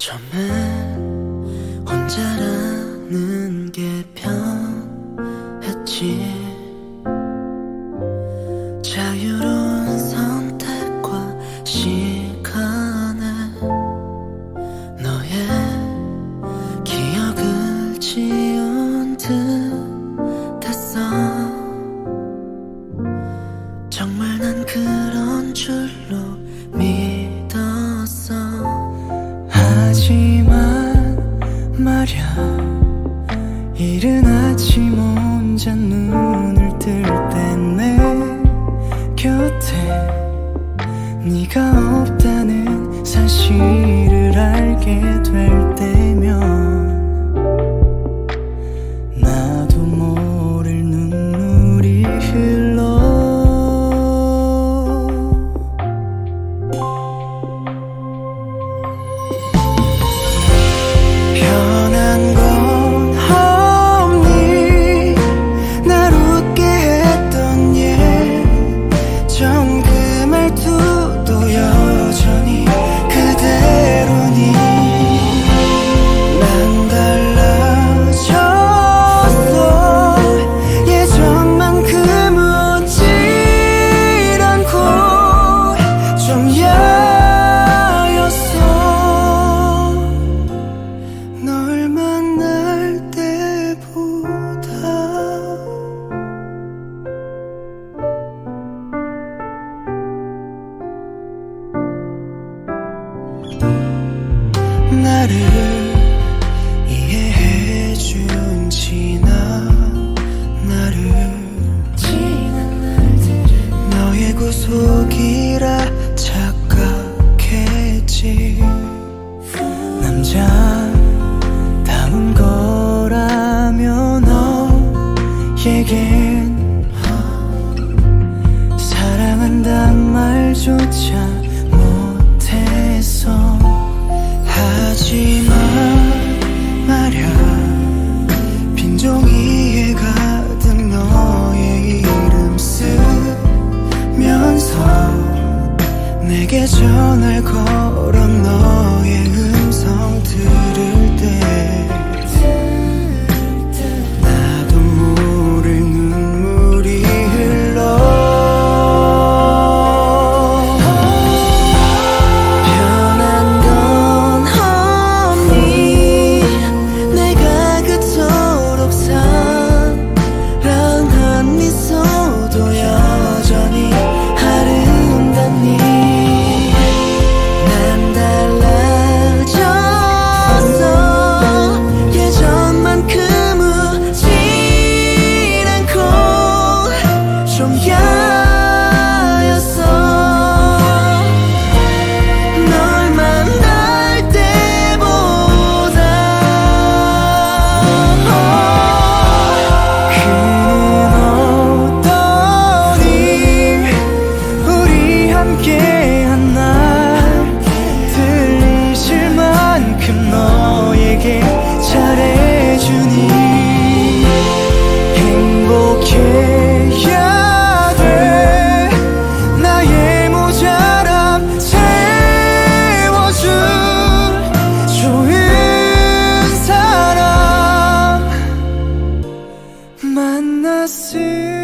처음에 혼자라는 게 편했지. 자유로운 선택과 시간에 너의 기억을 지운 듯했어. 정말 난 그런 줄로 믿 말야. 이른 아침 혼자 눈을 뜰 때 내 곁에 네가 없다는 사실을 알게 될 때면 matter 울면서 내게 전화를 걸어 너의 음성 들을 함께 see